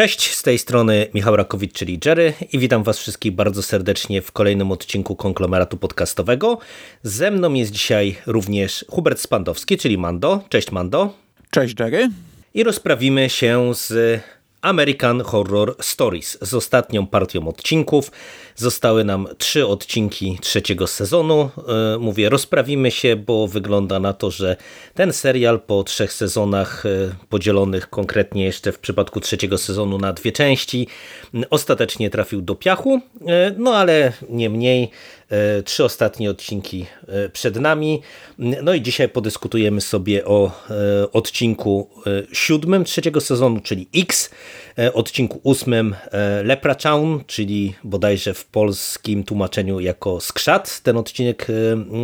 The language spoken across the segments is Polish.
Cześć, z tej strony Michał Rakowicz, czyli Jerry i witam was wszystkich bardzo serdecznie w kolejnym odcinku konglomeratu podcastowego. Ze mną jest dzisiaj również Hubert Spandowski, czyli Mando. Cześć Mando. Cześć Jerry. I rozprawimy się z American Horror Stories z ostatnią partią odcinków. Zostały nam trzy odcinki trzeciego sezonu. E, mówię, rozprawimy się, bo wygląda na to, że ten serial po trzech sezonach e, podzielonych konkretnie jeszcze w przypadku trzeciego sezonu na dwie części ostatecznie trafił do piachu. E, no ale nie mniej trzy ostatnie odcinki e, przed nami. No i dzisiaj podyskutujemy sobie o e, odcinku siódmym trzeciego sezonu, czyli X, odcinku ósmym Leprechaun, czyli bodajże w polskim tłumaczeniu jako skrzat ten odcinek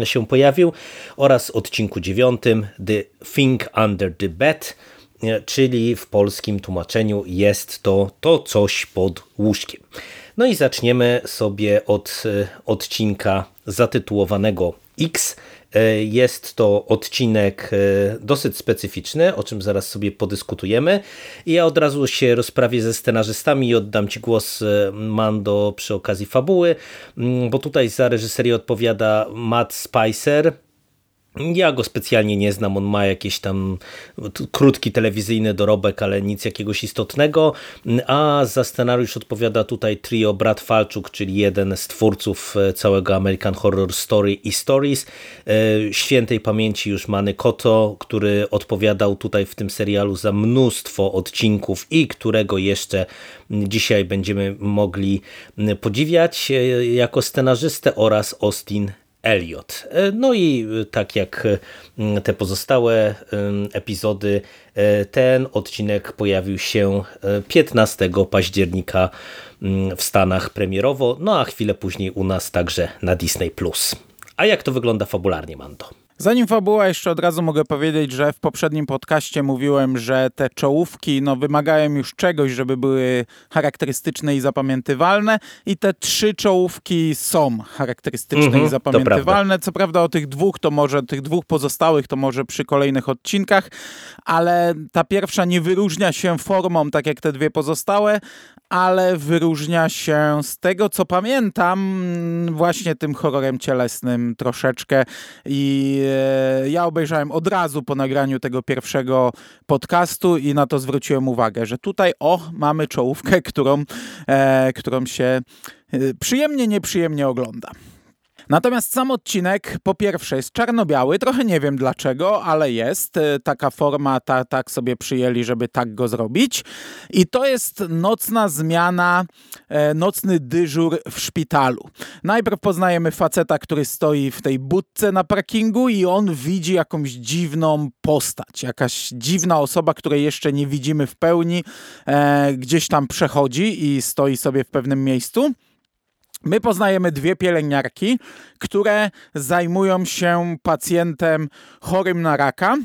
się pojawił oraz odcinku dziewiątym The Thing Under the Bed, czyli w polskim tłumaczeniu jest to to coś pod łóżkiem. No i zaczniemy sobie od e, odcinka zatytułowanego X. E, jest to odcinek e, dosyć specyficzny, o czym zaraz sobie podyskutujemy. I ja od razu się rozprawię ze scenarzystami i oddam Ci głos, Mando, przy okazji fabuły, mm, bo tutaj za reżyserię odpowiada Matt Spicer, ja go specjalnie nie znam, on ma jakiś tam krótki telewizyjny dorobek, ale nic jakiegoś istotnego, a za scenariusz odpowiada tutaj trio Brad Falczuk, czyli jeden z twórców e, całego American Horror Story i Stories, e, świętej pamięci już Many Koto, który odpowiadał tutaj w tym serialu za mnóstwo odcinków i którego jeszcze dzisiaj będziemy mogli podziwiać e, jako scenarzystę oraz Austin Elliot. E, no i e, tak jak e, te pozostałe epizody, ten odcinek pojawił się 15 października w Stanach premierowo, no a chwilę później u nas także na Disney+. A jak to wygląda fabularnie, Mando? Zanim fabuła, jeszcze od razu mogę powiedzieć, że w poprzednim podcaście mówiłem, że te czołówki no, wymagają już czegoś, żeby były charakterystyczne i zapamiętywalne i te trzy czołówki są charakterystyczne mm -hmm, i mhm, zapamiętywalne. Prawda. Co prawda o tych dwóch to może, tych dwóch pozostałych to może przy kolejnych odcinkach, ale ta pierwsza nie wyróżnia się formą tak jak te dwie pozostałe, ale wyróżnia się z tego, co pamiętam, właśnie tym horrorem cielesnym troszeczkę. I ja obejrzałem od razu po nagraniu tego pierwszego podcastu i na to zwróciłem uwagę, że tutaj, o, mamy czołówkę, którą, e, którą się e, przyjemnie, nieprzyjemnie ogląda. Natomiast sam odcinek po pierwsze jest czarno-biały, trochę nie wiem dlaczego, ale jest. E, taka forma, ta, tak sobie przyjęli, żeby tak go zrobić. I to jest nocna zmiana, e, nocny dyżur w szpitalu. Najpierw poznajemy faceta, który stoi w tej budce na parkingu i on widzi jakąś dziwną postać. Jakaś dziwna osoba, której jeszcze nie widzimy w pełni, e, gdzieś tam przechodzi i stoi sobie w pewnym miejscu. My poznajemy dwie pielęgniarki, które zajmują się pacjentem chorym na raka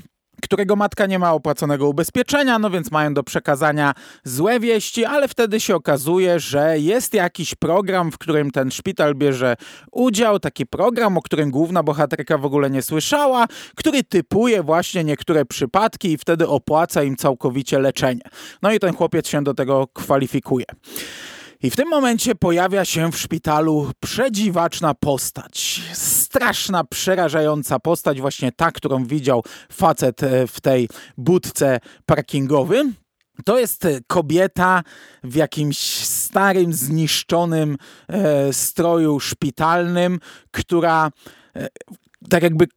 którego matka nie ma opłaconego ubezpieczenia, no więc mają do przekazania złe wieści, ale wtedy się okazuje, że jest jakiś program, w którym ten szpital bierze udział, taki program, o którym główna bohaterka w ogóle nie słyszała, który typuje właśnie niektóre przypadki i wtedy opłaca im całkowicie leczenie. No i ten chłopiec się do tego kwalifikuje. I w tym momencie pojawia się w szpitalu przedziwaczna postać. Straszna, przerażająca postać, właśnie ta, którą widział facet e, w tej budce parkingowym. To jest kobieta w jakimś starym, zniszczonym e, stroju szpitalnym, która e, tak jakby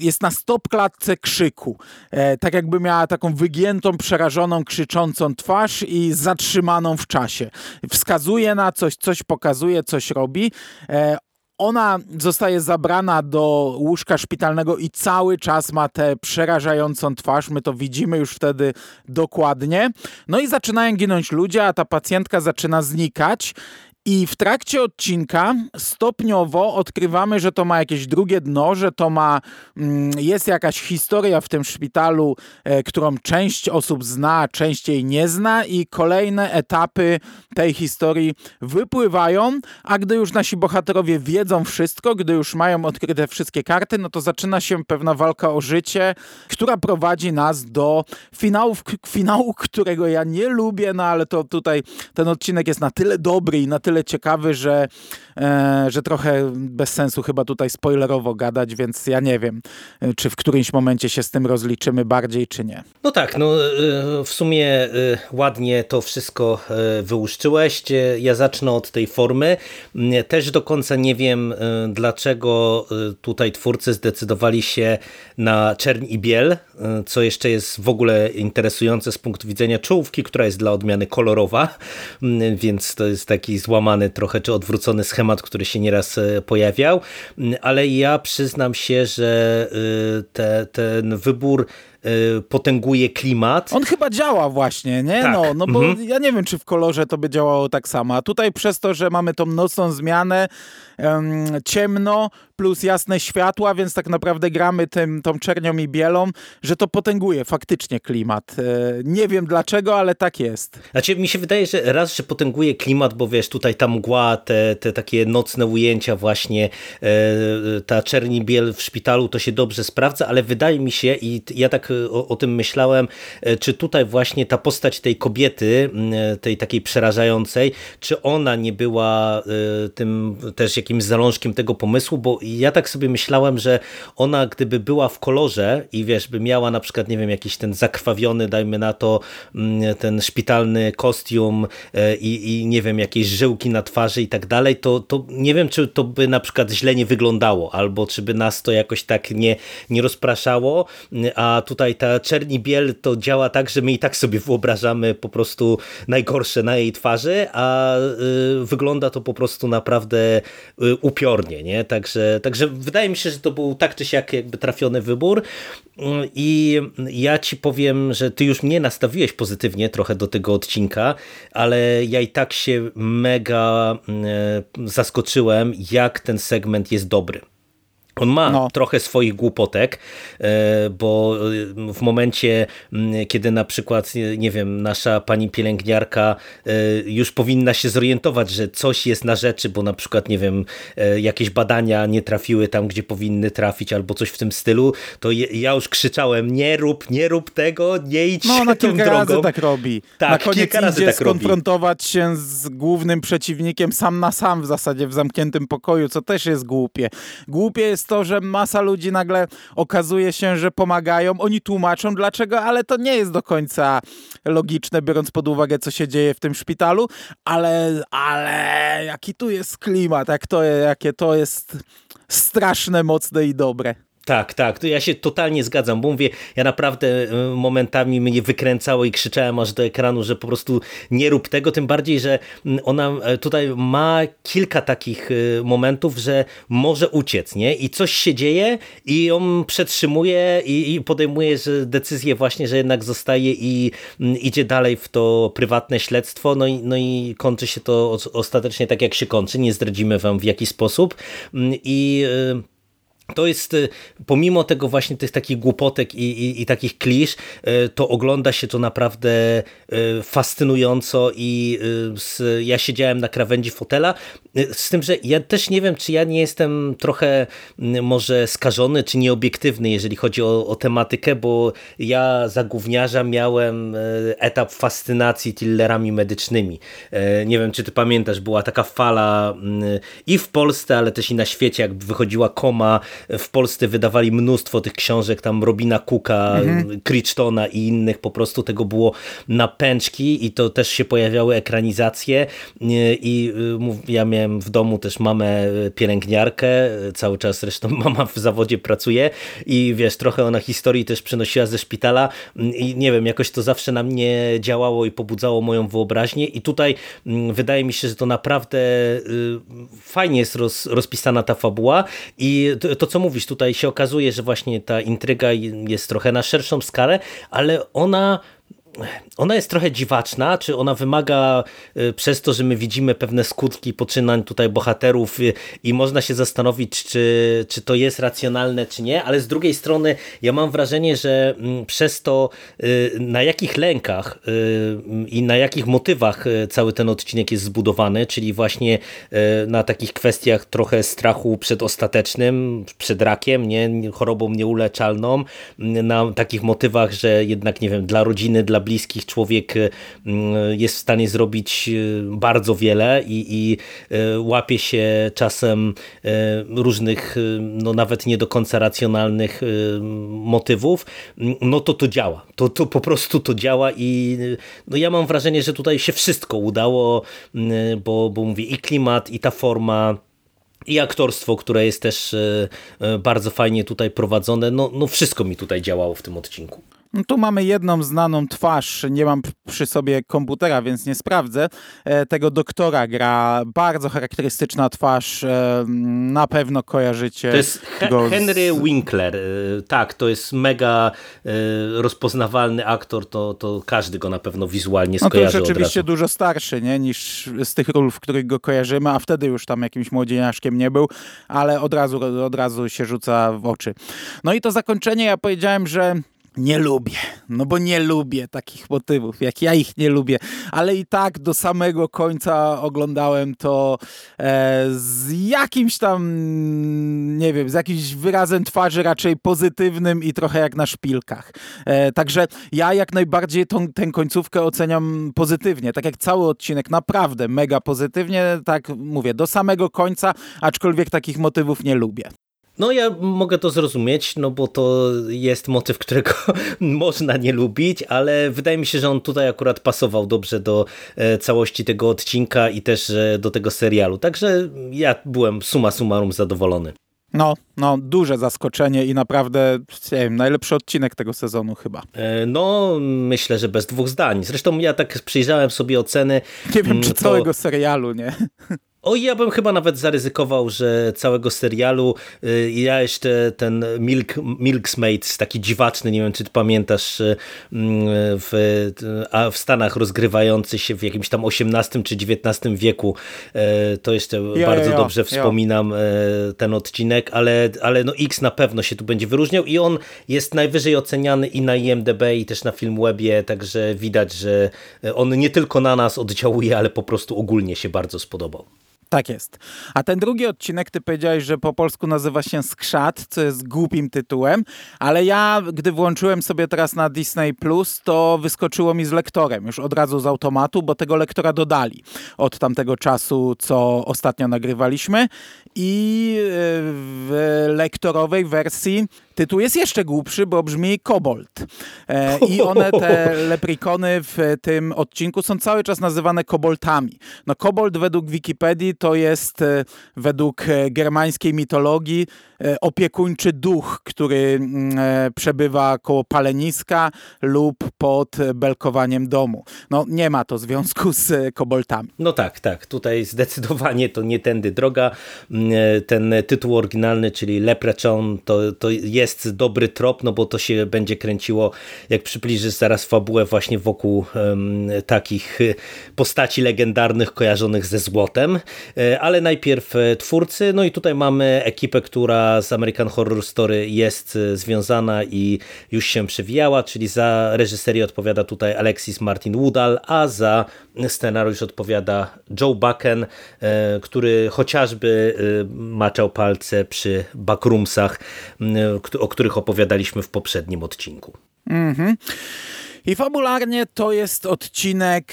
jest na stopklatce krzyku. E, tak jakby miała taką wygiętą, przerażoną, krzyczącą twarz i zatrzymaną w czasie. Wskazuje na coś, coś pokazuje, coś robi. E, ona zostaje zabrana do łóżka szpitalnego i cały czas ma tę przerażającą twarz. My to widzimy już wtedy dokładnie. No i zaczynają ginąć ludzie, a ta pacjentka zaczyna znikać. I w trakcie odcinka stopniowo odkrywamy, że to ma jakieś drugie dno, że to ma, mm, jest jakaś historia w tym szpitalu, e, którą część osób zna, część jej nie zna i kolejne etapy tej historii wypływają, a gdy już nasi bohaterowie wiedzą wszystko, gdy już mają odkryte wszystkie karty, no to zaczyna się pewna walka o życie, która prowadzi nas do finału, finału którego ja nie lubię, no ale to tutaj ten odcinek jest na tyle dobry i na tyle ciekawy, że, e, że trochę bez sensu chyba tutaj spoilerowo gadać, więc ja nie wiem, e, czy w którymś momencie się z tym rozliczymy bardziej, czy nie. No tak, no e, w sumie e, ładnie to wszystko wyłuszczyłeś. Ja zacznę od tej formy. Też do końca nie wiem, dlaczego tutaj twórcy zdecydowali się na czerń i biel, co jeszcze jest w ogóle interesujące z punktu widzenia czołówki, która jest dla odmiany kolorowa, więc to jest taki trochę, czy odwrócony schemat, który się nieraz e, pojawiał, ale ja przyznam się, że e, te, ten wybór potęguje klimat. On chyba działa właśnie, nie? Tak. No, no bo mhm. ja nie wiem, czy w kolorze to by działało tak samo. A tutaj przez to, że mamy tą nocną zmianę, um, ciemno, plus jasne światła, więc tak naprawdę gramy tym, tą czernią i bielą, że to potęguje faktycznie klimat. E, nie wiem dlaczego, ale tak jest. Znaczy mi się wydaje, że raz, że potęguje klimat, bo wiesz, tutaj ta mgła, te, te takie nocne ujęcia właśnie, e, ta czerni biel w szpitalu, to się dobrze sprawdza, ale wydaje mi się i ja tak o, o tym myślałem, e, czy tutaj właśnie ta postać tej kobiety, tej takiej przerażającej, czy ona nie była tym też jakimś zalążkiem tego pomysłu, bo ja tak sobie myślałem, że ona gdyby była w kolorze i wiesz, by miała na przykład, nie wiem, jakiś ten zakrwawiony, dajmy na to, ten szpitalny kostium e, i, i nie wiem, jakieś żyłki na twarzy i tak dalej, to, to nie wiem, czy to by na przykład źle nie wyglądało, albo czy by nas to jakoś tak nie, nie rozpraszało, a tutaj ta czerni biel to działa tak, że my i tak sobie wyobrażamy po prostu najgorsze na jej twarzy, a y, wygląda to po prostu naprawdę y, upiornie, nie? Także Także wydaje mi się, że to był tak czy siak jakby trafiony wybór i ja ci powiem, że ty już mnie nastawiłeś pozytywnie trochę do tego odcinka, ale ja i tak się mega e, zaskoczyłem, jak ten segment jest dobry. On ma no. trochę swoich głupotek, e, bo e, w momencie, kiedy na przykład, nie wiem, nasza pani pielęgniarka e, już powinna się zorientować, że coś jest na rzeczy, bo na przykład, nie wiem, jakieś badania nie trafiły tam, gdzie powinny trafić, albo coś w tym stylu, to ja już krzyczałem, nie rób, nie rób tego, nie idź no, na kilka drogą. razy tak robi. Tak, na koniec kilka razy idzie tak skonfrontować robi. się z głównym przeciwnikiem sam na sam w zasadzie w zamkniętym pokoju, co też jest głupie. Głupie jest to, że masa ludzi nagle okazuje się, że pomagają, oni tłumaczą dlaczego, ale to nie jest do końca logiczne, biorąc pod uwagę, co się dzieje w tym szpitalu, ale, ale jaki tu jest klimat, jak to, jakie to jest straszne, mocne i dobre. Tak, tak, to ja się totalnie zgadzam, bo mówię, ja naprawdę y, momentami mnie wykręcało i krzyczałem aż do ekranu, że po prostu nie rób tego, tym bardziej, że mm, ona e, tutaj ma kilka takich y, momentów, że może uciec, nie? I coś się dzieje i ją przetrzymuje i, i podejmuje decyzję właśnie, że jednak zostaje i mm, idzie dalej w to prywatne śledztwo, no i, no i kończy się to ostatecznie tak, jak się kończy, nie zdradzimy wam w jaki sposób mm, i... Yy to jest, y, pomimo tego właśnie tych takich głupotek i, i, i, takich klisz, y, to ogląda się to naprawdę y, fascynująco i ja siedziałem na krawędzi fotela, z tym, że ja też nie wiem, czy ja nie jestem trochę może skażony, czy nieobiektywny, jeżeli chodzi o, o tematykę, bo ja za gówniarza miałem etap fascynacji tillerami medycznymi. Nie wiem, czy ty pamiętasz, była taka fala i w Polsce, ale też i na świecie, jak wychodziła koma, w Polsce wydawali mnóstwo tych książek, tam Robina Cooka, mhm. Crichtona i innych, po prostu tego było na pęczki i to też się pojawiały ekranizacje. I y, ja miałem w domu też mamę y, pielęgniarkę, cały czas zresztą mama w zawodzie pracuje i wiesz, trochę ona historii też przynosiła ze szpitala. I nie wiem, jakoś to zawsze na mnie działało i pobudzało moją wyobraźnię. I tutaj mm, wydaje mi się, że to naprawdę y, fajnie jest roz, rozpisana ta fabuła i to, to co mówisz, tutaj się okazuje, że właśnie ta intryga jest trochę na szerszą skalę, ale ona ona jest trochę dziwaczna, czy ona wymaga y, przez to, że my widzimy pewne skutki poczynań tutaj bohaterów y, i można się zastanowić, czy, czy to jest racjonalne, czy nie, ale z drugiej strony ja mam wrażenie, że mm, przez to y, na jakich lękach i na jakich motywach cały ten odcinek jest zbudowany, czyli właśnie na takich kwestiach trochę strachu przed ostatecznym, przed rakiem, nie, chorobą nieuleczalną, na takich motywach, że jednak, nie wiem, dla rodziny, dla bliskich człowiek y, mm, jest w stanie zrobić y, bardzo wiele i, i y, łapie się czasem różnych, no nawet nie do końca racjonalnych motywów, no to to działa. To, to po prostu to działa i no ja mam wrażenie, że tutaj się wszystko udało, bo, bo mówię i klimat, i ta forma, i aktorstwo, które jest też bardzo fajnie tutaj prowadzone. No, no wszystko mi tutaj działało w tym odcinku. No tu mamy jedną znaną twarz, nie mam przy sobie komputera, więc nie sprawdzę. E, tego doktora gra bardzo charakterystyczna twarz, e, na pewno kojarzycie. To jest He Henry z... Winkler, e, tak, to jest mega rozpoznawalny aktor, to, to każdy go na pewno wizualnie skojarzy No to już rzeczywiście dużo starszy nie, niż z tych ról, w których go kojarzymy, a wtedy już tam jakimś młodzieniaszkiem nie był, ale od razu, od razu się rzuca w oczy. No i to zakończenie, ja powiedziałem, że nie lubię. No bo nie lubię takich motywów, jak ja ich nie lubię. Ale i tak do samego końca oglądałem to e, z jakimś tam, nie wiem, z jakimś wyrazem twarzy raczej pozytywnym i trochę jak na szpilkach. E, także ja jak najbardziej tą, tę końcówkę oceniam pozytywnie. Tak jak cały odcinek, naprawdę mega pozytywnie. Tak mówię, do samego końca, aczkolwiek takich motywów nie lubię. No ja mogę to zrozumieć, no bo to jest motyw, którego można nie lubić, ale wydaje mi się, że on tutaj akurat pasował dobrze do e, całości tego odcinka i też do tego serialu. Także ja byłem suma summarum zadowolony. No, no, duże zaskoczenie i naprawdę, nie wiem, najlepszy odcinek tego sezonu chyba. E, no, myślę, że bez dwóch zdań. Zresztą ja tak przyjrzałem sobie oceny. Nie wiem, czy to... całego serialu, nie? O, ja bym chyba nawet zaryzykował, że całego serialu y, ja jeszcze ten Milk, Milksmaid, taki dziwaczny, nie wiem czy ty pamiętasz, y, mm, w, a w Stanach rozgrywający się w jakimś tam XVIII czy XIX wieku, y, to jeszcze jo, bardzo jo, dobrze jo. wspominam ten odcinek, ale, ale no X na pewno się tu będzie wyróżniał i on jest najwyżej oceniany i na IMDB i też na Filmwebie, także widać, że on nie tylko na nas oddziałuje, ale po prostu ogólnie się bardzo spodobał. Tak jest. A ten drugi odcinek, ty powiedziałeś, że po polsku nazywa się Skrzat, co jest głupim tytułem, ale ja, gdy włączyłem sobie teraz na Disney Plus, to wyskoczyło mi z lektorem już od razu z automatu, bo tego lektora dodali od tamtego czasu, co ostatnio nagrywaliśmy i e, w lektorowej wersji Tytuł jest jeszcze głupszy, bo brzmi Kobold. E, I one, te leprikony w tym odcinku są cały czas nazywane koboltami. No kobold według Wikipedii to jest e, według germańskiej mitologii opiekuńczy duch, który mm, przebywa koło paleniska lub pod belkowaniem domu. No nie ma to związku z koboltami. No tak, tak. Tutaj zdecydowanie to nie tędy droga. Mm, ten tytuł oryginalny, czyli Leprechaun, to, to jest dobry trop, no bo to się będzie kręciło, jak przybliżysz zaraz fabułę właśnie wokół um, takich y, postaci legendarnych kojarzonych ze złotem, e, ale najpierw e, twórcy, no i tutaj mamy ekipę, która z American Horror Story jest e, związana i już się przewijała, czyli za reżyserię odpowiada tutaj Alexis Martin Woodall, a za scenariusz odpowiada Joe Bucken, który chociażby maczał palce przy backroomsach, o których opowiadaliśmy w poprzednim odcinku. -hmm. I fabularnie to jest odcinek.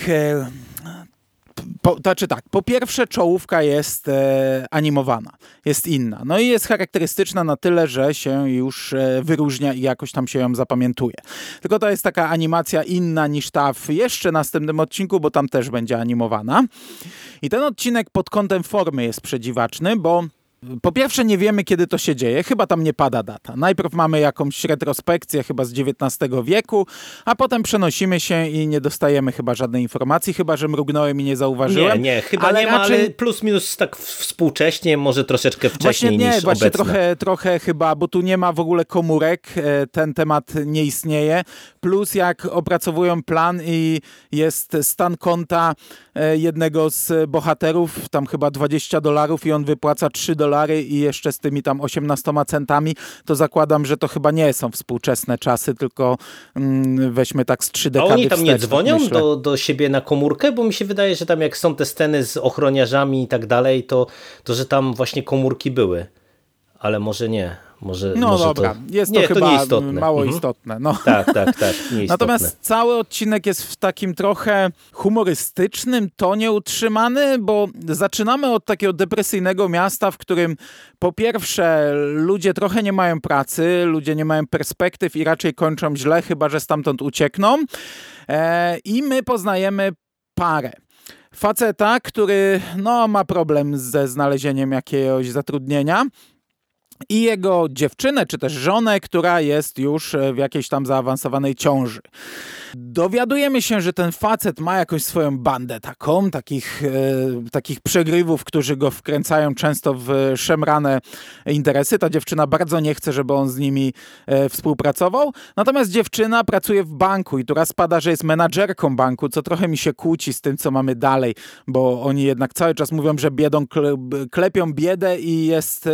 Po, znaczy tak, po pierwsze czołówka jest e, animowana, jest inna. No i jest charakterystyczna na tyle, że się już e, wyróżnia i jakoś tam się ją zapamiętuje. Tylko to jest taka animacja inna niż ta w jeszcze następnym odcinku, bo tam też będzie animowana. I ten odcinek pod kątem formy jest przedziwaczny, bo po pierwsze nie wiemy, kiedy to się dzieje, chyba tam nie pada data. Najpierw mamy jakąś retrospekcję chyba z XIX wieku, a potem przenosimy się i nie dostajemy chyba żadnej informacji, chyba że mrugnąłem i nie zauważyłem. Nie, nie, chyba ale nie ma, raczej... ale plus minus tak współcześnie, może troszeczkę wcześniej właśnie nie, niż właśnie obecne. trochę, trochę chyba, bo tu nie ma w ogóle komórek, e, ten temat nie istnieje. Plus jak opracowują plan i jest stan konta jednego z bohaterów, tam chyba 20 dolarów i on wypłaca 3 dolary i jeszcze z tymi tam 18 centami, to zakładam, że to chyba nie są współczesne czasy, tylko mm, weźmy tak z trzy dekady A oni tam wstecz, nie tak dzwonią do, do siebie na komórkę? Bo mi się wydaje, że tam jak są te sceny z ochroniarzami i tak dalej, to, to że tam właśnie komórki były. Ale może nie. Może, no może dobra, to... jest to nie, chyba to mało mhm. istotne. No. Tak, tak, tak. Natomiast cały odcinek jest w takim trochę humorystycznym tonie utrzymany, bo zaczynamy od takiego depresyjnego miasta, w którym po pierwsze ludzie trochę nie mają pracy, ludzie nie mają perspektyw i raczej kończą źle, chyba że stamtąd uciekną. E, I my poznajemy parę faceta, który no, ma problem ze znalezieniem jakiegoś zatrudnienia i jego dziewczynę, czy też żonę, która jest już e, w jakiejś tam zaawansowanej ciąży. Dowiadujemy się, że ten facet ma jakąś swoją bandę taką, takich, e, takich przegrywów, którzy go wkręcają często w szemrane interesy. Ta dziewczyna bardzo nie chce, żeby on z nimi e, współpracował. Natomiast dziewczyna pracuje w banku i tu raz pada, że jest menadżerką banku, co trochę mi się kłóci z tym, co mamy dalej, bo oni jednak cały czas mówią, że biedą klepią biedę i jest, e,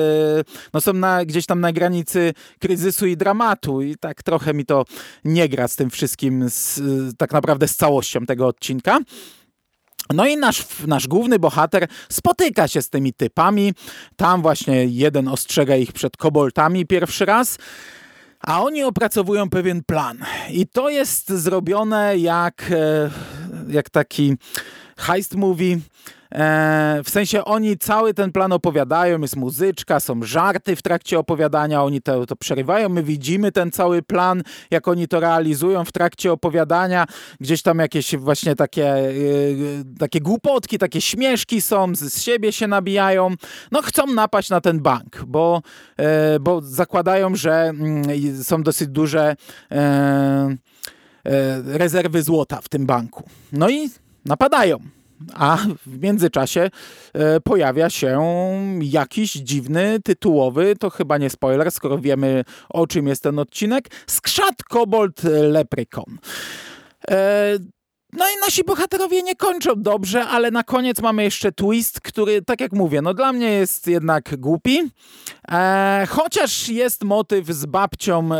no są na, gdzieś tam na granicy kryzysu i dramatu i tak trochę mi to nie gra z tym wszystkim, z, tak naprawdę z całością tego odcinka. No i nasz, nasz główny bohater spotyka się z tymi typami. Tam właśnie jeden ostrzega ich przed koboltami pierwszy raz. A oni opracowują pewien plan. I to jest zrobione jak, e, jak taki heist movie E, w sensie oni cały ten plan opowiadają, jest muzyczka, są żarty w trakcie opowiadania, oni to, to przerywają, my widzimy ten cały plan, jak oni to realizują w trakcie opowiadania, gdzieś tam jakieś właśnie takie, e, takie głupotki, takie śmieszki są, z siebie się nabijają, no chcą napaść na ten bank, bo, e, bo zakładają, że mm, są dosyć duże rezerwy złota w tym banku. No i napadają a w międzyczasie e, pojawia się jakiś dziwny, tytułowy, to chyba nie spoiler, skoro wiemy o czym jest ten odcinek, Skrzat Kobold Leprechaun. No i nasi bohaterowie nie kończą dobrze, ale na koniec mamy jeszcze twist, który, tak jak mówię, no dla mnie jest jednak głupi. E, chociaż jest motyw z babcią e,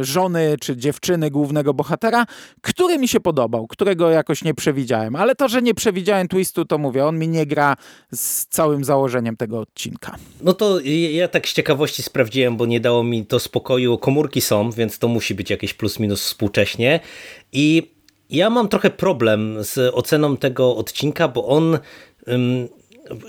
żony czy dziewczyny głównego bohatera, który mi się podobał, którego jakoś nie przewidziałem. Ale to, że nie przewidziałem twistu, to mówię, on mi nie gra z całym założeniem tego odcinka. No to ja tak z ciekawości sprawdziłem, bo nie dało mi to spokoju. Komórki są, więc to musi być jakieś plus minus współcześnie. I ja mam trochę problem z oceną tego odcinka, bo on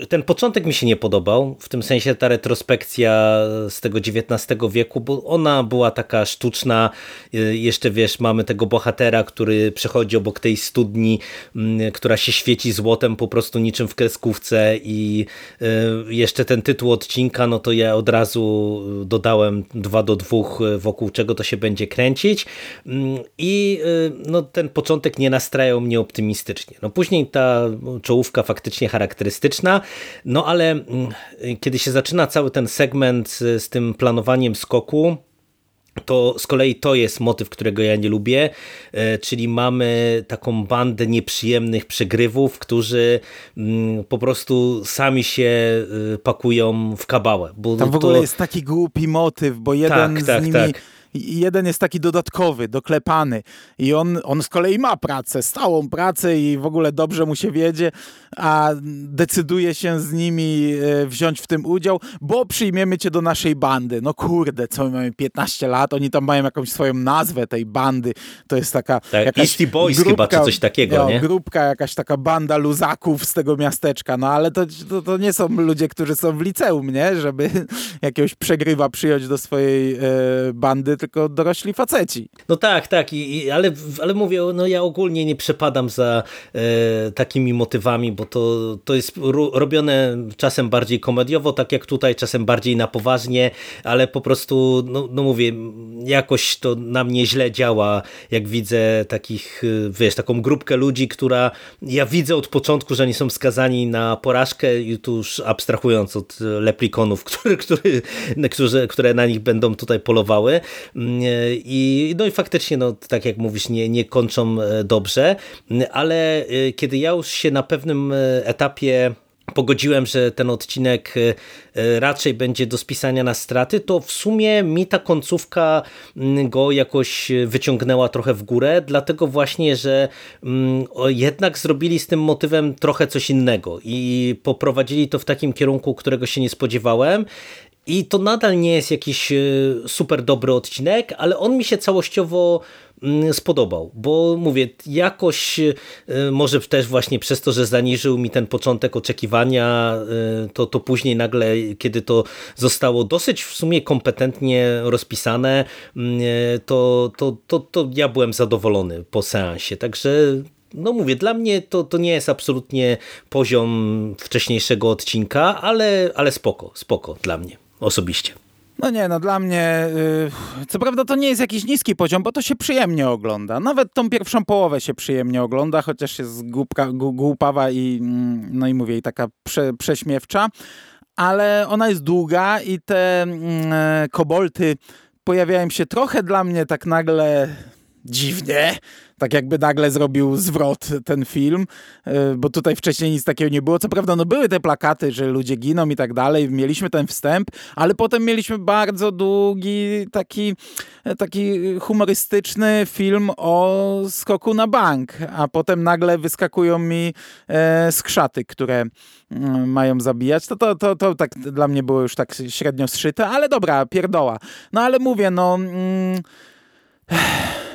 ten początek mi się nie podobał, w tym sensie ta retrospekcja z tego XIX wieku, bo ona była taka sztuczna, y, jeszcze wiesz, mamy tego bohatera, który przechodzi obok tej studni, mm, która się świeci złotem po prostu niczym w kreskówce i y, jeszcze ten tytuł odcinka, no to ja od razu dodałem dwa do dwóch, y, wokół czego to się będzie kręcić mm, i no, ten początek nie nastrajał mnie optymistycznie. No później ta czołówka faktycznie charakterystyczna, no ale mm, kiedy się zaczyna cały ten segment z tym planowaniem skoku, to z kolei to jest motyw, którego ja nie lubię, e, czyli mamy taką bandę nieprzyjemnych przegrywów, którzy mm, po prostu sami się e, pakują w kabałę. Tam w ogóle to... jest taki głupi motyw, bo jeden tak, z tak, nimi... Tak jeden jest taki dodatkowy, doklepany i on, on z kolei ma pracę, stałą pracę i w ogóle dobrze mu się wiedzie, a decyduje się z nimi e, wziąć w tym udział, bo przyjmiemy cię do naszej bandy. No kurde, co my mamy 15 lat, oni tam mają jakąś swoją nazwę tej bandy, to jest taka tak, jakaś Easty Boys grupka, chyba, czy coś takiego, no, nie? Grupka, jakaś taka banda luzaków z tego miasteczka, no ale to, to, to, nie są ludzie, którzy są w liceum, nie? Żeby jakiegoś przegrywa przyjąć do swojej e, bandy, tylko dorośli faceci. No tak, tak, I, i ale, ale mówię, no ja ogólnie nie przepadam za e, takimi motywami, bo to, to jest robione czasem bardziej komediowo, tak jak tutaj, czasem bardziej na poważnie, ale po prostu, no, no mówię, jakoś to na mnie źle działa, jak widzę takich, wiesz, taką grupkę ludzi, która, ja widzę od początku, że oni są skazani na porażkę i tu już abstrahując od leplikonów, który, który, które, które na nich będą tutaj polowały i no i faktycznie, no tak jak mówisz, nie, nie kończą e, dobrze, ale e, kiedy ja już się na pewnym e, etapie pogodziłem, że ten odcinek e, e, raczej będzie do spisania na straty, to w sumie mi ta końcówka go jakoś wyciągnęła trochę w górę, dlatego właśnie, że jednak zrobili z tym motywem trochę coś innego i poprowadzili to w takim kierunku, którego się nie spodziewałem i to nadal nie jest jakiś e, super dobry odcinek, ale on mi się całościowo mm, spodobał, bo mówię, jakoś e, może też właśnie przez to, że zaniżył mi ten początek oczekiwania, e, to, to później nagle, kiedy to zostało dosyć w sumie kompetentnie rozpisane, mm, to, to, to, to ja byłem zadowolony po seansie, także no mówię, dla mnie to, to nie jest absolutnie poziom wcześniejszego odcinka, ale, ale spoko, spoko dla mnie osobiście. No nie, no dla mnie, yy, co prawda to nie jest jakiś niski poziom, bo to się przyjemnie ogląda. Nawet tą pierwszą połowę się przyjemnie ogląda, chociaż jest głupka, głupawa i, mm, no i mówię, i taka prze, prześmiewcza, ale ona jest długa i te yy, kobolty pojawiają się trochę dla mnie tak nagle dziwnie, tak jakby nagle zrobił zwrot ten film, e, bo tutaj wcześniej nic takiego nie było. Co prawda, no były te plakaty, że ludzie giną i tak dalej, mieliśmy ten wstęp, ale potem mieliśmy bardzo długi, taki, e, taki humorystyczny film o skoku na bank, a potem nagle wyskakują mi e, skrzaty, które mm, mają zabijać. To, to, to, to tak dla mnie było już tak średnio zszyte, ale dobra, pierdoła. No ale mówię, no... Mm,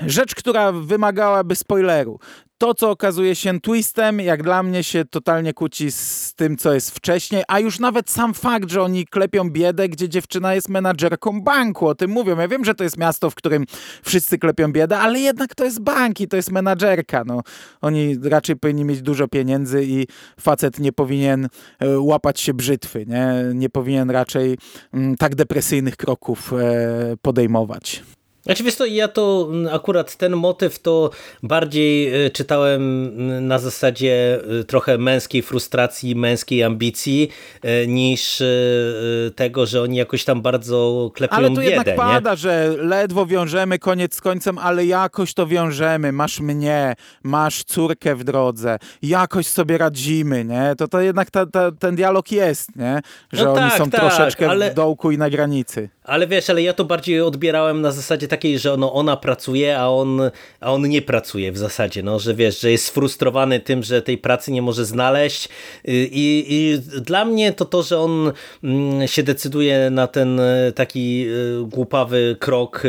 Rzecz, która wymagałaby spoileru. To, co okazuje się twistem, jak dla mnie się totalnie kłóci z tym, co jest wcześniej, a już nawet sam fakt, że oni klepią biedę, gdzie dziewczyna jest menadżerką banku, o tym mówią. Ja wiem, że to jest miasto, w którym wszyscy klepią biedę, ale jednak to jest bank i to jest menadżerka. No, oni raczej powinni mieć dużo pieniędzy i facet nie powinien e, łapać się brzytwy, nie, nie powinien raczej mm, tak depresyjnych kroków e, podejmować. Znaczy wiesz to ja to akurat ten motyw to bardziej e, czytałem na zasadzie e, trochę męskiej frustracji, męskiej ambicji e, niż tego, że oni jakoś tam bardzo klepią Ale tu biedę, jednak pada, nie? że ledwo wiążemy koniec z końcem, ale jakoś to wiążemy. Masz mnie, masz córkę w drodze, jakoś sobie radzimy, nie? To to jednak ta, ta, ten dialog jest, nie? Że no oni tak, są tak, troszeczkę ale... w dołku i na granicy. Ale wiesz, ale ja to bardziej odbierałem na zasadzie takiej, że no ona pracuje, a on, a on nie pracuje w zasadzie, no, że wiesz, że jest sfrustrowany tym, że tej pracy nie może znaleźć i, i dla mnie to to, że on mm, się decyduje na ten e, taki e, głupawy krok, e,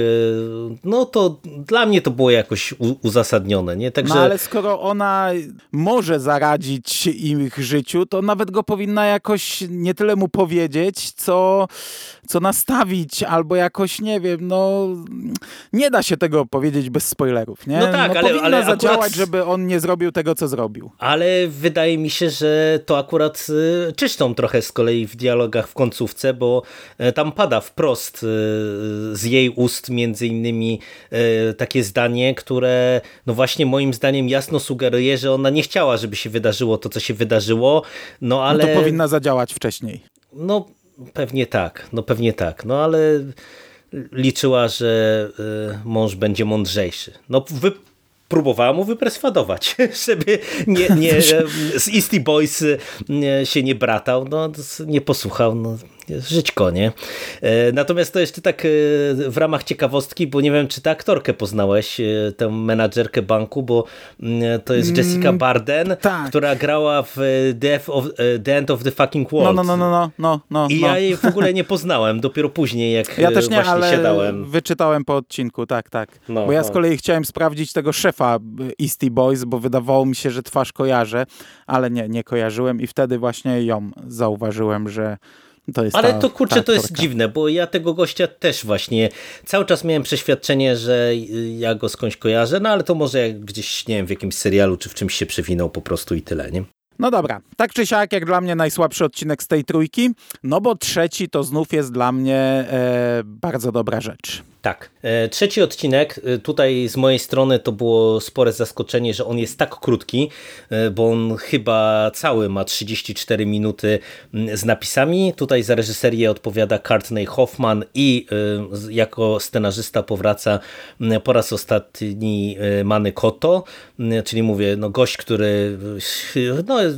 no to dla mnie to było jakoś uzasadnione, nie? Także... No ale skoro ona może zaradzić ich życiu, to nawet go powinna jakoś nie tyle mu powiedzieć, co, co nastawić, albo jakoś, nie wiem, no nie da się tego powiedzieć bez spoilerów, nie? No tak, no, ale, ale zadziałać, akurat... żeby on nie zrobił tego, co zrobił. Ale wydaje mi się, że to akurat y, czyszczą trochę z kolei w dialogach w końcówce, bo y, tam pada wprost y, z jej ust między innymi takie zdanie, które no właśnie moim zdaniem jasno sugeruje, że ona nie chciała, żeby się wydarzyło to, co się wydarzyło, no ale... No to powinna zadziałać wcześniej. No pewnie tak, no pewnie tak, no ale liczyła, że y, mąż będzie mądrzejszy. No wy próbowała mu wyperswadować, żeby nie, nie, z Easty Boys się nie bratał, no nie posłuchał, no żyćko, nie? E, natomiast to jeszcze tak e, w ramach ciekawostki, bo nie wiem, czy tę aktorkę poznałeś, e, tę menadżerkę banku, bo mm, to jest Jessica mm, Barden, tak. która grała w Death of, The End of the Fucking World. No, no, no, no, no, no, I no. ja jej w ogóle nie poznałem, dopiero później, jak ja też nie, właśnie ale siadałem. wyczytałem po odcinku, tak, tak. No, bo ja no. z kolei chciałem sprawdzić tego szefa Easty Boys, bo wydawało mi się, że twarz kojarzę, ale nie, nie kojarzyłem i wtedy właśnie ją zauważyłem, że To Ale ta, to kurczę, to jest dziwne, bo ja tego gościa też właśnie cały czas miałem przeświadczenie, że ja go skądś kojarzę, no ale to może gdzieś, nie wiem, w jakimś serialu czy w czymś się przewinął po prostu i tyle, nie? No dobra, tak czy siak, jak dla mnie najsłabszy odcinek z tej trójki, no bo trzeci to znów jest dla mnie e, bardzo dobra rzecz. Tak. E, Trzeci odcinek, e, tutaj z mojej strony to było spore zaskoczenie, że on jest tak krótki, e, bo on chyba cały ma 34 minuty z napisami. Tutaj za reżyserię odpowiada Courtney Hoffman i jako scenarzysta powraca po raz ostatni Manny Koto, czyli mówię, no gość, który e,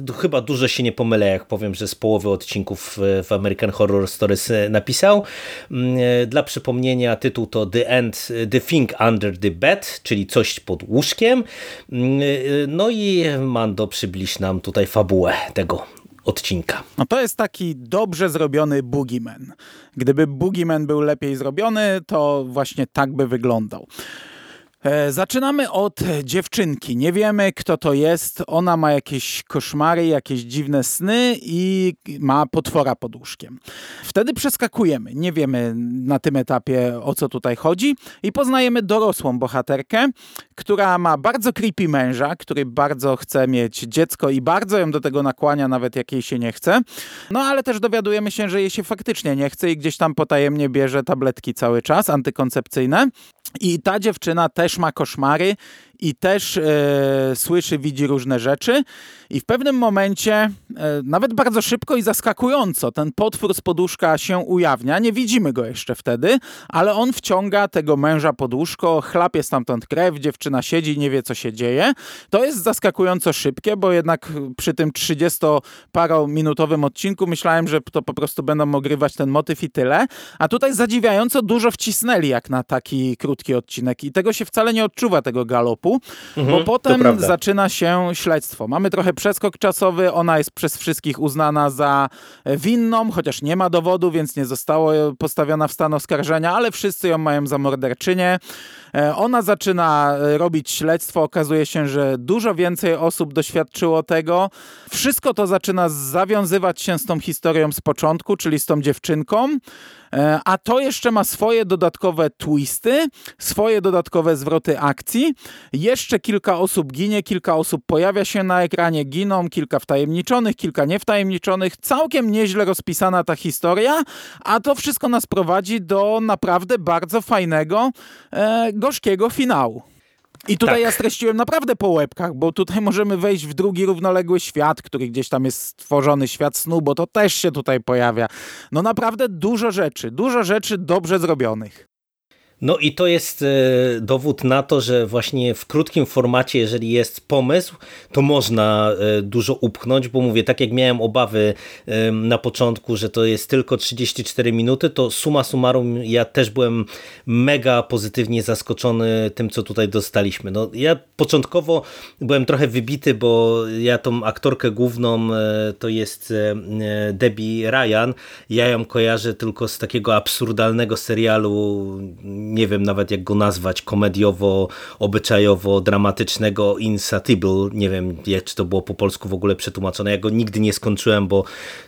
no, chyba dużo się nie pomylę, jak powiem, że z połowy odcinków e, w American Horror Stories e, napisał. Mm, e, Dla przypomnienia tytuł to The End, The Thing Under the Bed, czyli coś pod łóżkiem. Mm, No i Mando przybliż nam tutaj fabułę tego odcinka. No to jest taki dobrze zrobiony Boogeyman. Gdyby Boogeyman był lepiej zrobiony, to właśnie tak by wyglądał. E, Zaczynamy od dziewczynki. Nie wiemy, kto to jest. Ona ma jakieś koszmary, jakieś dziwne sny i ma potwora pod łóżkiem. Wtedy przeskakujemy. Nie wiemy na tym etapie, o co tutaj chodzi. I poznajemy dorosłą bohaterkę, która ma bardzo creepy męża, który bardzo chce mieć dziecko i bardzo ją do tego nakłania, nawet jak jej się nie chce. No ale też dowiadujemy się, że jej się faktycznie nie chce i gdzieś tam potajemnie bierze tabletki cały czas, antykoncepcyjne. I ta dziewczyna też ma koszmary i też e, słyszy, widzi różne rzeczy. I w pewnym momencie, e, nawet bardzo szybko i zaskakująco, ten potwór z poduszka się ujawnia. Nie widzimy go jeszcze wtedy, ale on wciąga tego męża pod łóżko, chlapie stamtąd krew, dziewczyna siedzi, nie wie co się dzieje. To jest zaskakująco szybkie, bo jednak przy tym 30-parominutowym odcinku myślałem, że to po prostu będą ogrywać ten motyw i tyle. A tutaj zadziwiająco dużo wcisnęli jak na taki krótki odcinek i tego się wcale nie odczuwa, tego galopu, bo potem zaczyna się śledztwo. Mamy trochę przeskok czasowy, ona jest przez wszystkich uznana za winną, chociaż nie ma dowodu, więc nie została postawiona w stan oskarżenia, ale wszyscy ją mają za morderczynię. E, Ona zaczyna e, robić śledztwo, okazuje się, że dużo więcej osób doświadczyło tego. Wszystko to zaczyna zawiązywać się z tą historią z początku, czyli z tą dziewczynką. E, A to jeszcze ma swoje dodatkowe twisty, swoje dodatkowe zwroty akcji. Jeszcze kilka osób ginie, kilka osób pojawia się na ekranie, giną, kilka wtajemniczonych, kilka niewtajemniczonych. Całkiem nieźle rozpisana ta historia, a to wszystko nas prowadzi do naprawdę bardzo fajnego, e, gorzkiego finału. I tutaj Tak. ja streściłem naprawdę po łebkach, bo tutaj możemy wejść w drugi równoległy świat, który gdzieś tam jest stworzony, świat snu, bo to też się tutaj pojawia. No naprawdę dużo rzeczy, dużo rzeczy dobrze zrobionych. No i to jest e, dowód na to, że właśnie w krótkim formacie, jeżeli jest pomysł, to można e, dużo upchnąć, bo mówię, tak jak miałem obawy na początku, że to jest tylko 34 minuty, to suma summarum ja też byłem mega pozytywnie zaskoczony tym, co tutaj dostaliśmy. No, ja początkowo byłem trochę wybity, bo ja tą aktorkę główną e, to jest Debbie Ryan. Ja ją kojarzę tylko z takiego absurdalnego serialu, nie wiem nawet jak go nazwać, komediowo-obyczajowo-dramatycznego Insatiable. Nie wiem, czy to było po polsku w ogóle przetłumaczone. Ja go nigdy nie skończyłem, bo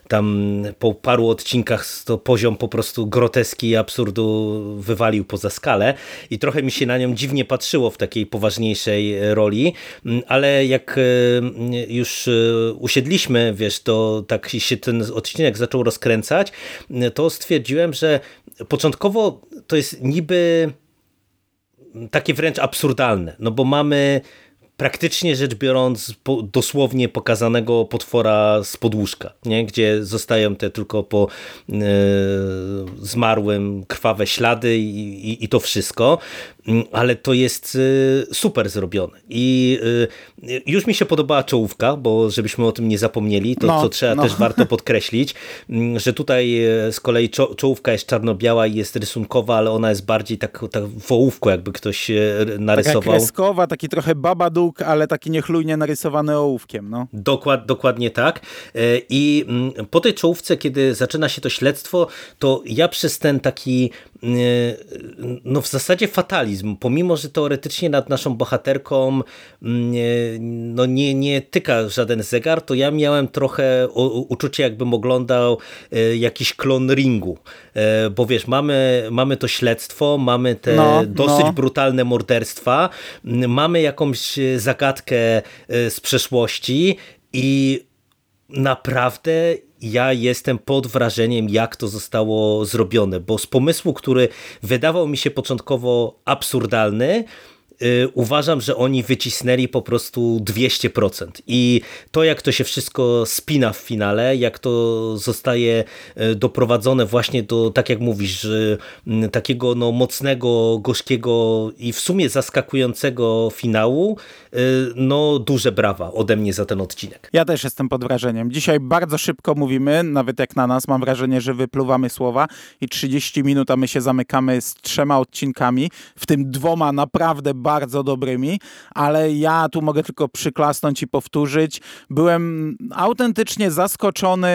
tam po paru odcinkach to poziom po prostu groteski i absurdu wywalił poza skalę i trochę mi się na nią dziwnie patrzyło w takiej poważniejszej roli, ale jak e, już e, usiedliśmy, wiesz, to tak się ten odcinek zaczął rozkręcać, to stwierdziłem, że początkowo to jest niby takie wręcz absurdalne, no bo mamy praktycznie rzecz biorąc po, dosłownie pokazanego potwora z podłóżka, nie? gdzie zostają te tylko po e, zmarłym krwawe ślady i, i, i to wszystko, ale to jest e, super zrobione i e, już mi się podobała czołówka, bo żebyśmy o tym nie zapomnieli, to No, co trzeba no. też warto podkreślić, mm, że tutaj e, z kolei czo- czołówka jest czarno-biała i jest rysunkowa, ale ona jest bardziej tak, tak wołówką, jakby ktoś e, Taka narysował. kreskowa, taki trochę babaduk, ale taki niechlujnie narysowany ołówkiem. No. Dokład, dokładnie tak. E, I mm, po tej czołówce, kiedy zaczyna się to śledztwo, to ja przez ten taki no w zasadzie fatalizm, pomimo, że teoretycznie nad naszą bohaterką no nie, nie tyka żaden zegar, to ja miałem trochę uczucie, jakbym oglądał jakiś klon ringu, bo wiesz, mamy, mamy to śledztwo, mamy te no, dosyć no. brutalne morderstwa, mamy jakąś zagadkę z przeszłości i naprawdę ja jestem pod wrażeniem, jak to zostało zrobione, bo z pomysłu, który wydawał mi się początkowo absurdalny, uważam, że oni wycisnęli po prostu 200%. I to, jak to się wszystko spina w finale, jak to zostaje y, doprowadzone właśnie do, tak jak mówisz, mm, takiego no, mocnego, gorzkiego i w sumie zaskakującego finału, y, no duże brawa ode mnie za ten odcinek. Ja też jestem pod wrażeniem. Dzisiaj bardzo szybko mówimy, nawet jak na nas, mam wrażenie, że wypluwamy słowa i 30 minut, a my się zamykamy z trzema odcinkami, w tym dwoma naprawdę bardzo dobrymi, ale ja tu mogę tylko przyklasnąć i powtórzyć. Byłem autentycznie zaskoczony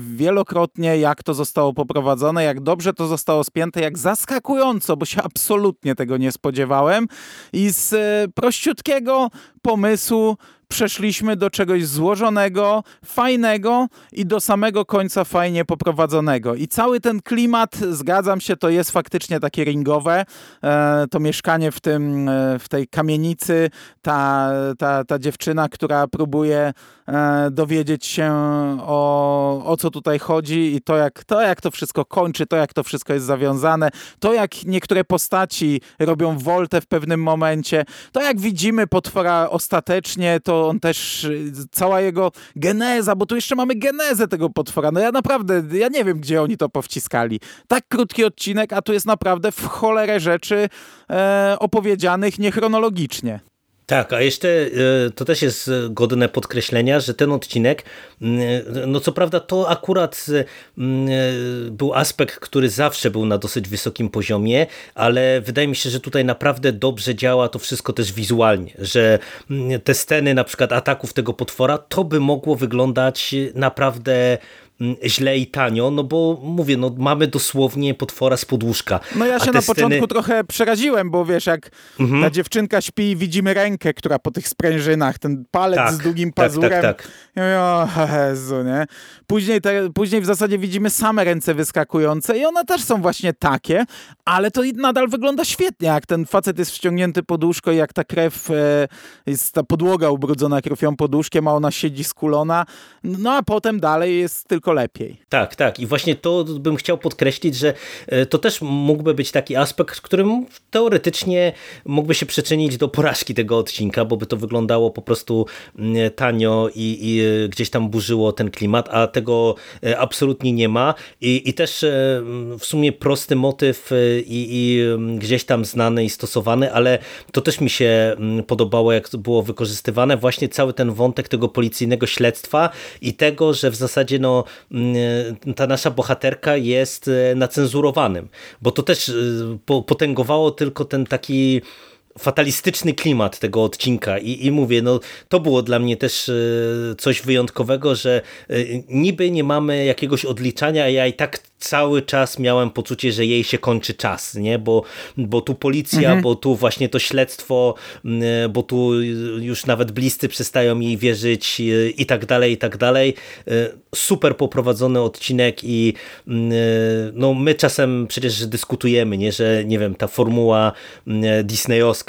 wielokrotnie, jak to zostało poprowadzone, jak dobrze to zostało spięte, jak zaskakująco, bo się absolutnie tego nie spodziewałem. I z e, prościutkiego pomysłu przeszliśmy do czegoś złożonego, fajnego i do samego końca fajnie poprowadzonego. I cały ten klimat, zgadzam się, to jest faktycznie takie ringowe. E, to mieszkanie w, tym, e, w tej kamienicy, ta, ta, ta dziewczyna, która próbuje e, dowiedzieć się o, o co tutaj chodzi i to jak, to, jak to wszystko kończy, to jak to wszystko jest zawiązane, to jak niektóre postaci robią woltę w pewnym momencie, to jak widzimy potwora ostatecznie, to on też, cała jego geneza, bo tu jeszcze mamy genezę tego potwora. No ja naprawdę, ja nie wiem, gdzie oni to powciskali. Tak krótki odcinek, a tu jest naprawdę w cholerę rzeczy e, opowiedzianych niechronologicznie. Tak, a jeszcze e, to też jest godne podkreślenia, że ten odcinek, mm, no co prawda to akurat mm, e, był aspekt, który zawsze był na dosyć wysokim poziomie, ale wydaje mi się, że tutaj naprawdę dobrze działa to wszystko też wizualnie, że mm, te sceny na przykład ataków tego potwora, to by mogło wyglądać naprawdę Mm, źle i tanio, no bo mówię, no mamy dosłownie potwora z podłóżka. No ja się na sceny... początku trochę przeraziłem, bo wiesz, jak mhm. ta dziewczynka śpi i widzimy rękę, która po tych sprężynach, ten palec tak, z długim tak, pazurem. Tak, tak, tak. O Jezu, nie? Później, te, później w zasadzie widzimy same ręce wyskakujące i one też są właśnie takie, ale to nadal wygląda świetnie, jak ten facet jest wciągnięty pod łóżko i jak ta krew, e, jest ta podłoga ubrudzona krwią pod łóżkiem, a ona siedzi skulona, no a potem dalej jest tylko tylko lepiej. Tak, tak. I właśnie to bym chciał podkreślić, że e, to też mógłby być taki aspekt, którym teoretycznie mógłby się przyczynić do porażki tego odcinka, bo by to wyglądało po prostu mm, tanio i, i e, gdzieś tam burzyło ten klimat, a tego e, absolutnie nie ma. I, i też w sumie prosty motyw i, i gdzieś tam znany i stosowany, ale to też mi się podobało, jak to było wykorzystywane. Właśnie cały ten wątek tego policyjnego śledztwa i tego, że w zasadzie no, Mm, ta nasza bohaterka jest e, nacenzurowanym, bo to też e, potęgowało tylko ten taki fatalistyczny klimat tego odcinka I, i mówię, no to było dla mnie też e, coś wyjątkowego, że niby nie mamy jakiegoś odliczania, a ja i tak cały czas miałem poczucie, że jej się kończy czas, nie? Bo, bo tu policja, mhm. bo tu właśnie to śledztwo, mm, bo tu już nawet bliscy przestają jej wierzyć i tak dalej, i tak dalej. E, super poprowadzony odcinek i no my czasem przecież dyskutujemy, nie? że nie wiem, ta formuła mm,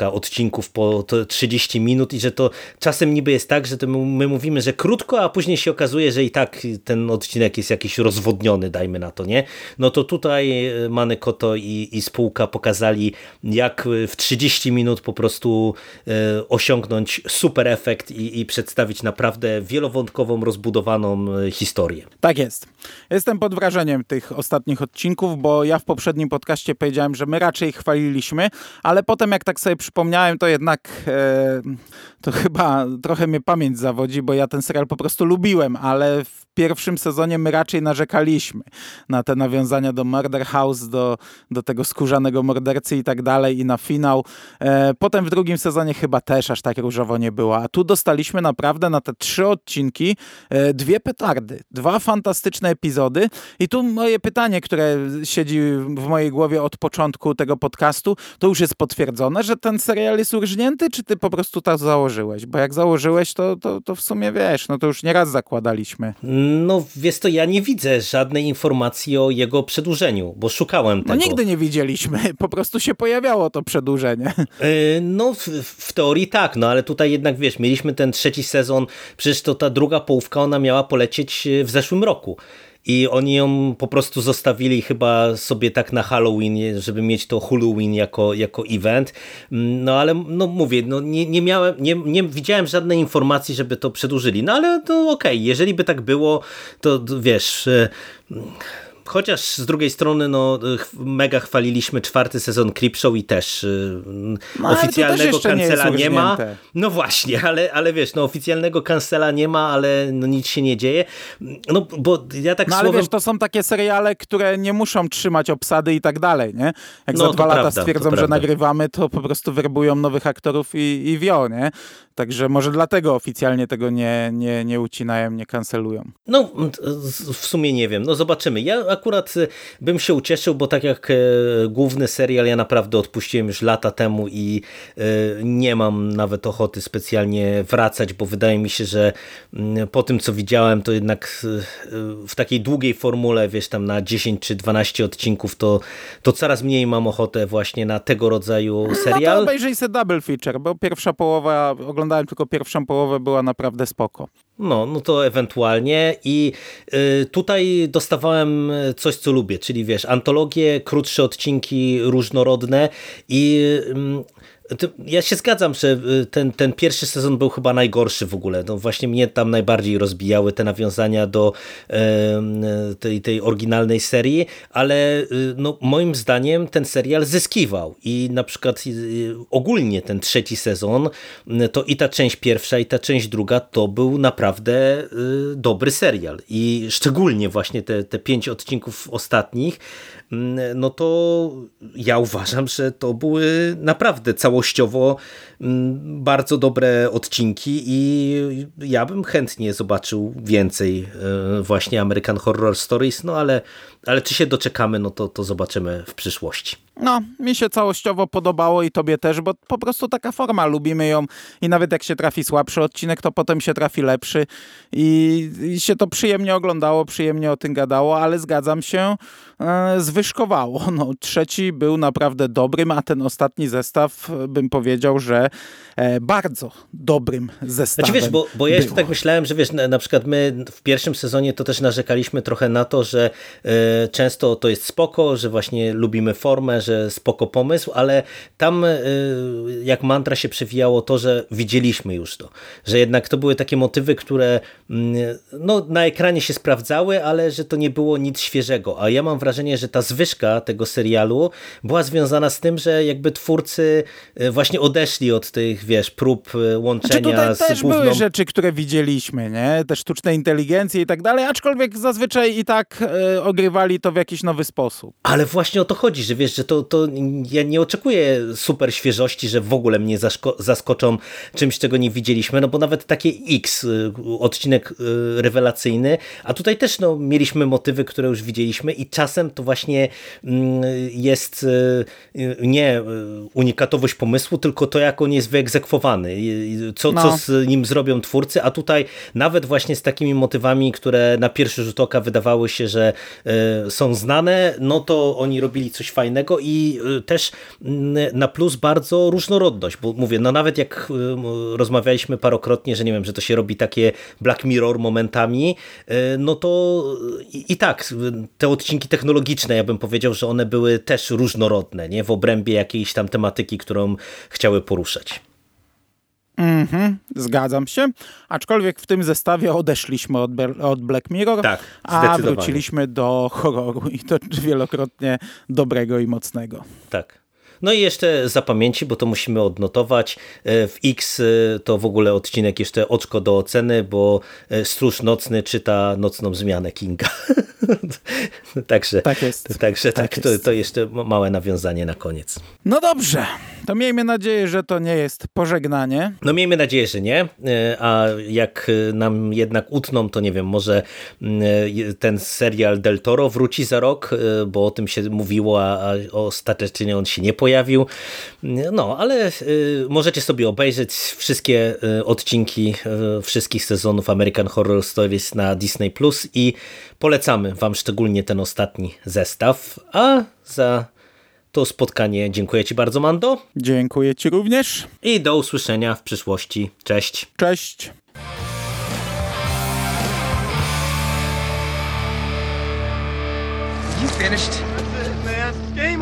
odcinków po 30 minut i że to czasem niby jest tak, że my mówimy, że krótko, a później się okazuje, że i tak ten odcinek jest jakiś rozwodniony, dajmy na to, nie? No to tutaj e, Many Koto i, i spółka pokazali, jak w 30 minut po prostu e, osiągnąć super efekt i, i przedstawić naprawdę wielowątkową, rozbudowaną e, historię. Tak jest. Jestem pod wrażeniem tych ostatnich odcinków, bo ja w poprzednim podcaście powiedziałem, że my raczej chwaliliśmy, ale potem jak tak sobie przypomniałem, to jednak e, to chyba trochę mnie pamięć zawodzi, bo ja ten serial po prostu lubiłem, ale w pierwszym sezonie my raczej narzekaliśmy na te nawiązania do Murder House, do, do tego skórzanego mordercy i tak dalej i na finał. E, potem w drugim sezonie chyba też aż tak różowo nie było, a tu dostaliśmy naprawdę na te trzy odcinki e, dwie petardy, dwa fantastyczne epizody i tu moje pytanie, które siedzi w mojej głowie od początku tego podcastu, to już jest potwierdzone, że ten serial jest urżnięty, czy ty po prostu tak założyłeś? Bo jak założyłeś, to, to, to w sumie wiesz, no to już nieraz zakładaliśmy. No wiesz to, ja nie widzę żadnej informacji o jego przedłużeniu, bo szukałem no, tego. No nigdy nie widzieliśmy, po prostu się pojawiało to przedłużenie. Yy, no w, w, teorii tak, no ale tutaj jednak wiesz, mieliśmy ten trzeci sezon, przecież to ta druga połówka, ona miała polecieć w zeszłym roku i oni ją po prostu zostawili chyba sobie tak na Halloween, żeby mieć to Halloween jako, jako event. No ale no mówię, no nie, nie miałem, nie, nie widziałem żadnej informacji, żeby to przedłużyli. No ale to okej, okay. jeżeli by tak było, to wiesz e, Chociaż z drugiej strony no, mega chwaliliśmy czwarty sezon Creepshow i też y, no, oficjalnego też kancela nie, nie, ma. No właśnie, ale, ale wiesz, no oficjalnego kancela nie ma, ale no, nic się nie dzieje. No bo ja tak no, słowem... ale wiesz, to są takie seriale, które nie muszą trzymać obsady i tak dalej, nie? Jak no, za dwa lata prawda, stwierdzą, że nagrywamy, to po prostu werbują nowych aktorów i, i wio, nie? Także może dlatego oficjalnie tego nie, nie, nie ucinają, nie kancelują. No w sumie nie wiem, no zobaczymy. Ja akurat y, bym się ucieszył, bo tak jak e, główny serial ja naprawdę odpuściłem już lata temu i e, nie mam nawet ochoty specjalnie wracać, bo wydaje mi się, że mm, po tym co widziałem, to jednak w takiej długiej formule, wiesz, tam na 10 czy 12 odcinków, to, to coraz mniej mam ochotę właśnie na tego rodzaju serial. No to obejrzyj sobie double feature, bo pierwsza połowa, oglądałem tylko pierwszą połowę, była naprawdę spoko. No, no to ewentualnie i y, tutaj dostawałem coś, co lubię, czyli wiesz, antologie, krótsze odcinki, różnorodne i ja się zgadzam, że y, ten, ten pierwszy sezon był chyba najgorszy w ogóle. No właśnie mnie tam najbardziej rozbijały te nawiązania do tej, tej oryginalnej serii, ale y, no, moim zdaniem ten serial zyskiwał i na przykład y, ogólnie ten trzeci sezon, to i ta część pierwsza i ta część druga to był naprawdę dobry serial i szczególnie właśnie te, te pięć odcinków ostatnich no to ja uważam, że to były naprawdę całościowo mm, bardzo dobre odcinki i ja bym chętnie zobaczył więcej e, właśnie American Horror Stories, no ale, ale czy się doczekamy, no to, to zobaczymy w przyszłości. No, mi się całościowo podobało i tobie też, bo po prostu taka forma, lubimy ją i nawet jak się trafi słabszy odcinek, to potem się trafi lepszy i, i się to przyjemnie oglądało, przyjemnie o tym gadało, ale zgadzam się, zwyżkowało. No, trzeci był naprawdę dobrym, a ten ostatni zestaw e, bym powiedział, że e, bardzo dobrym zestawem. Znaczy wiesz, bo, bo ja jeszcze tak myślałem, że wiesz, na, na, przykład my w pierwszym sezonie to też narzekaliśmy trochę na to, że e, często to jest spoko, że właśnie lubimy formę, że spoko pomysł, ale tam y, jak mantra się przewijało to, że widzieliśmy już to, że jednak to były takie motywy, które mm, no, na ekranie się sprawdzały, ale że to nie było nic świeżego, a ja mam wrażenie, że ta zwyżka tego serialu była związana z tym, że jakby twórcy y, właśnie odeszli od tych, wiesz, prób y, łączenia znaczy tutaj też główną... były rzeczy, które widzieliśmy, nie? Te sztuczne inteligencje i tak dalej, aczkolwiek zazwyczaj i tak y, ogrywali to w jakiś nowy sposób. Ale właśnie o to chodzi, że wiesz, że to, to ja nie oczekuję super świeżości, że w ogóle mnie zaskoczą czymś, czego nie widzieliśmy, no bo nawet takie X, odcinek rewelacyjny, a tutaj też no, mieliśmy motywy, które już widzieliśmy i to właśnie mm, jest y, nie unikatowość pomysłu, tylko to, jak on jest wyegzekwowany, co, no. co z nim zrobią twórcy, a tutaj nawet właśnie z takimi motywami, które na pierwszy rzut oka wydawały się, że są znane, no to oni robili coś fajnego i y, też mm, na plus bardzo różnorodność, bo mówię, no nawet jak y, rozmawialiśmy parokrotnie, że nie wiem, że to się robi takie Black Mirror momentami, y, no to i tak te odcinki technologiczne, ja bym powiedział, że one były też różnorodne, nie? W obrębie jakiejś tam tematyki, którą chciały poruszać. Mhm, zgadzam się. Aczkolwiek w tym zestawie odeszliśmy od, od Black Mirror, tak, a wróciliśmy do horroru i to wielokrotnie dobrego i mocnego. Tak. No i jeszcze za pamięci, bo to musimy odnotować, e, w X e, to w ogóle odcinek jeszcze oczko do oceny, bo e, Stróż Nocny czyta Nocną Zmianę Kinga. także Tak jest. także tak, Tak to, jest. to jeszcze małe nawiązanie na koniec. No dobrze, to miejmy nadzieję, że to nie jest pożegnanie. No miejmy nadzieję, że nie, a jak nam jednak utną, to nie wiem, może mm, ten serial Del Toro wróci za rok, bo o tym się mówiło, a a ostatecznie on się nie pojawił. No, ale e, możecie sobie obejrzeć wszystkie e, odcinki e, wszystkich sezonów American Horror Stories na Disney Plus i polecamy wam szczególnie ten ostatni zestaw, a za to spotkanie dziękuję ci bardzo, Mando. Dziękuję ci również. I do usłyszenia w przyszłości. Cześć. Cześć. You finished?